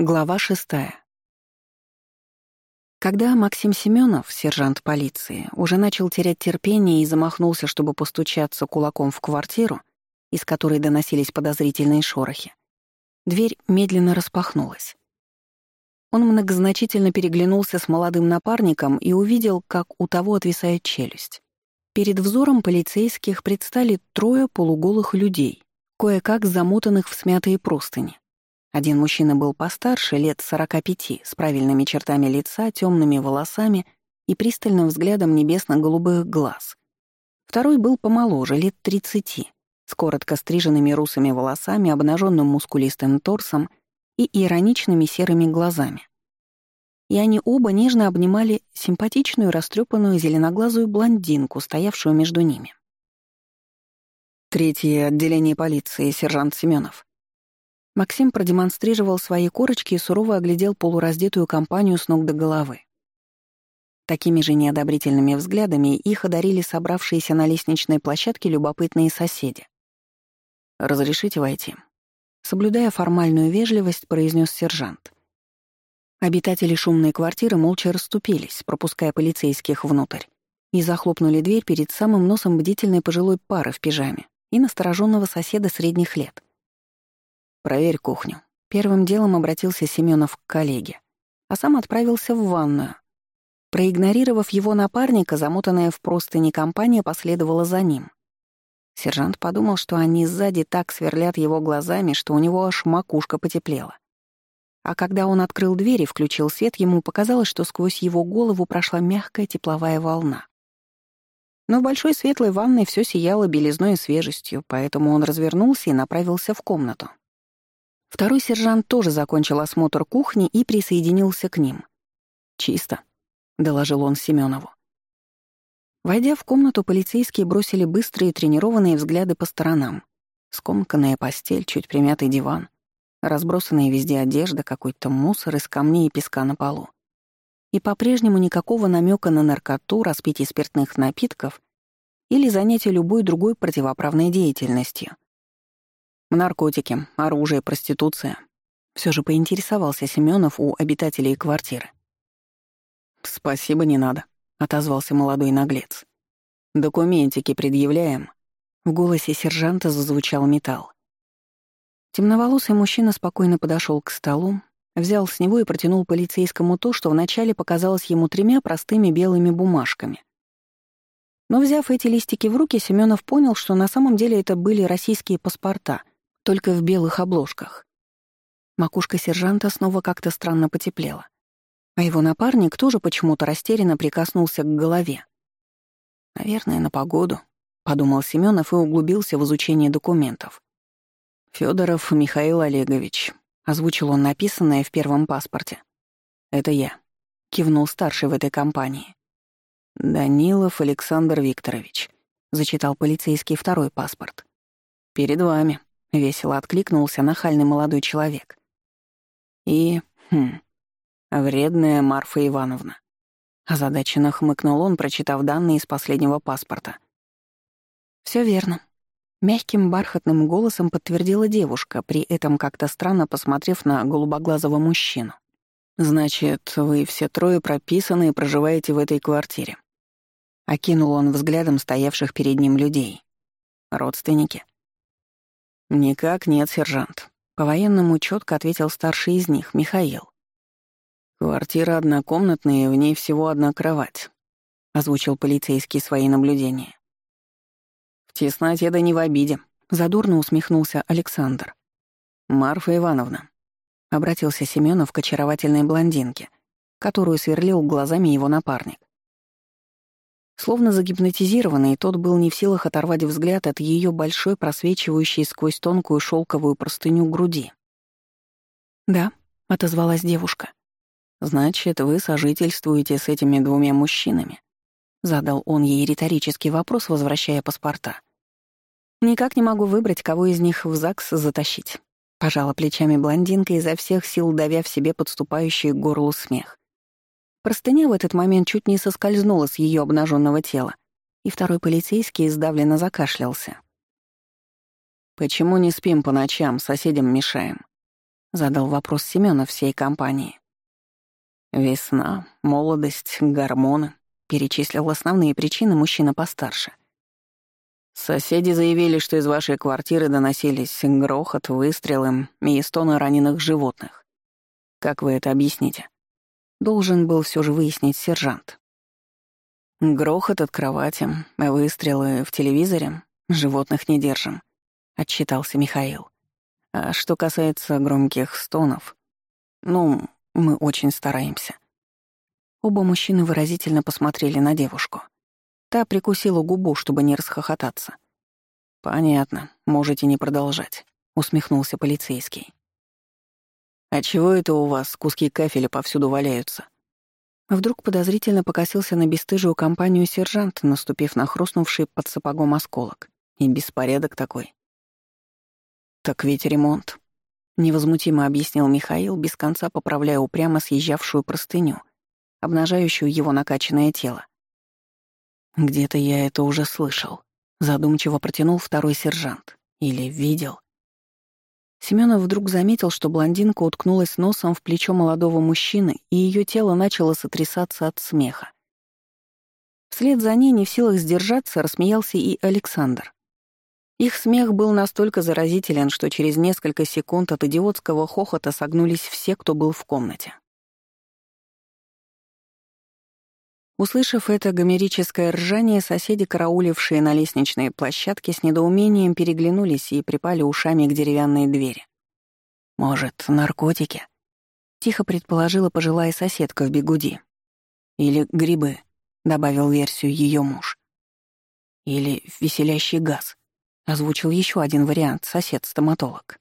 Глава шестая. Когда Максим Семенов, сержант полиции, уже начал терять терпение и замахнулся, чтобы постучаться кулаком в квартиру, из которой доносились подозрительные шорохи, дверь медленно распахнулась. Он многозначительно переглянулся с молодым напарником и увидел, как у того отвисает челюсть. Перед взором полицейских предстали трое полуголых людей, кое-как замотанных в смятые простыни. Один мужчина был постарше, лет 45, с правильными чертами лица, темными волосами и пристальным взглядом небесно-голубых глаз. Второй был помоложе, лет 30, с коротко стриженными русыми волосами, обнаженным мускулистым торсом и ироничными серыми глазами. И они оба нежно обнимали симпатичную растрепанную зеленоглазую блондинку, стоявшую между ними. Третье отделение полиции, сержант Семенов. Максим продемонстрировал свои корочки и сурово оглядел полураздетую компанию с ног до головы. Такими же неодобрительными взглядами их одарили собравшиеся на лестничной площадке любопытные соседи. «Разрешите войти?» Соблюдая формальную вежливость, произнес сержант. Обитатели шумной квартиры молча расступились, пропуская полицейских внутрь, и захлопнули дверь перед самым носом бдительной пожилой пары в пижаме и настороженного соседа средних лет — проверь кухню». Первым делом обратился Семенов к коллеге, а сам отправился в ванную. Проигнорировав его напарника, замотанная в простыни компания последовала за ним. Сержант подумал, что они сзади так сверлят его глазами, что у него аж макушка потеплела. А когда он открыл дверь и включил свет, ему показалось, что сквозь его голову прошла мягкая тепловая волна. Но в большой светлой ванной все сияло белизной и свежестью, поэтому он развернулся и направился в комнату. Второй сержант тоже закончил осмотр кухни и присоединился к ним. «Чисто», — доложил он Семенову. Войдя в комнату, полицейские бросили быстрые тренированные взгляды по сторонам. Скомканная постель, чуть примятый диван, разбросанная везде одежда, какой-то мусор из камней и песка на полу. И по-прежнему никакого намека на наркоту, распитие спиртных напитков или занятие любой другой противоправной деятельностью — наркотики, оружие, проституция. Все же поинтересовался Семенов у обитателей квартиры. «Спасибо, не надо», — отозвался молодой наглец. «Документики предъявляем». В голосе сержанта зазвучал металл. Темноволосый мужчина спокойно подошел к столу, взял с него и протянул полицейскому то, что вначале показалось ему тремя простыми белыми бумажками. Но взяв эти листики в руки, Семенов понял, что на самом деле это были российские паспорта, только в белых обложках. Макушка сержанта снова как-то странно потеплела. А его напарник тоже почему-то растерянно прикоснулся к голове. «Наверное, на погоду», — подумал Семёнов и углубился в изучение документов. «Фёдоров Михаил Олегович», — озвучил он написанное в первом паспорте. «Это я», — кивнул старший в этой компании. «Данилов Александр Викторович», — зачитал полицейский второй паспорт. «Перед вами», — весело откликнулся нахальный молодой человек. «И... хм... вредная Марфа Ивановна». Озадаченно хмыкнул он, прочитав данные из последнего паспорта. «Всё верно». Мягким бархатным голосом подтвердила девушка, при этом как-то странно посмотрев на голубоглазого мужчину. «Значит, вы все трое прописаны и проживаете в этой квартире?» Окинул он взглядом стоявших перед ним людей. «Родственники?» «Никак нет, сержант», — по-военному четко ответил старший из них, Михаил. «Квартира однокомнатная, в ней всего одна кровать», — озвучил полицейский свои наблюдения. «В тесноте да не в обиде», — задурно усмехнулся Александр. «Марфа Ивановна», — обратился Семенов к очаровательной блондинке, которую сверлил глазами его напарник. Словно загипнотизированный, тот был не в силах оторвать взгляд от ее большой, просвечивающей сквозь тонкую шелковую простыню груди. «Да», — отозвалась девушка. «Значит, вы сожительствуете с этими двумя мужчинами?» — задал он ей риторический вопрос, возвращая паспорта. «Никак не могу выбрать, кого из них в ЗАГС затащить», — пожала плечами блондинка изо всех сил, давя в себе подступающий к горлу смех. Простыня в этот момент чуть не соскользнула с ее обнаженного тела, и второй полицейский издавленно закашлялся. «Почему не спим по ночам, соседям мешаем?» — задал вопрос Семёна всей компании. «Весна, молодость, гормоны», — перечислил основные причины мужчина постарше. «Соседи заявили, что из вашей квартиры доносились грохот, выстрелы и стоны раненых животных. Как вы это объясните?» должен был все же выяснить сержант. «Грохот от кровати, выстрелы в телевизоре, животных не держим», — отчитался Михаил. «А что касается громких стонов, ну, мы очень стараемся». Оба мужчины выразительно посмотрели на девушку. Та прикусила губу, чтобы не расхохотаться. «Понятно, можете не продолжать», — усмехнулся полицейский. «А чего это у вас куски кафеля повсюду валяются?» Вдруг подозрительно покосился на бесстыжую компанию сержант, наступив на хрустнувший под сапогом осколок. И беспорядок такой. «Так ведь ремонт», — невозмутимо объяснил Михаил, без конца поправляя упрямо съезжавшую простыню, обнажающую его накачанное тело. «Где-то я это уже слышал», — задумчиво протянул второй сержант. «Или видел». Семенов вдруг заметил, что блондинка уткнулась носом в плечо молодого мужчины, и ее тело начало сотрясаться от смеха. Вслед за ней, не в силах сдержаться, рассмеялся и Александр. Их смех был настолько заразителен, что через несколько секунд от идиотского хохота согнулись все, кто был в комнате. Услышав это гомерическое ржание, соседи, караулившие на лестничной площадке, с недоумением переглянулись и припали ушами к деревянной двери. «Может, наркотики?» — тихо предположила пожилая соседка в бегуди. «Или грибы», — добавил версию ее муж. «Или веселящий газ», — озвучил еще один вариант сосед-стоматолог.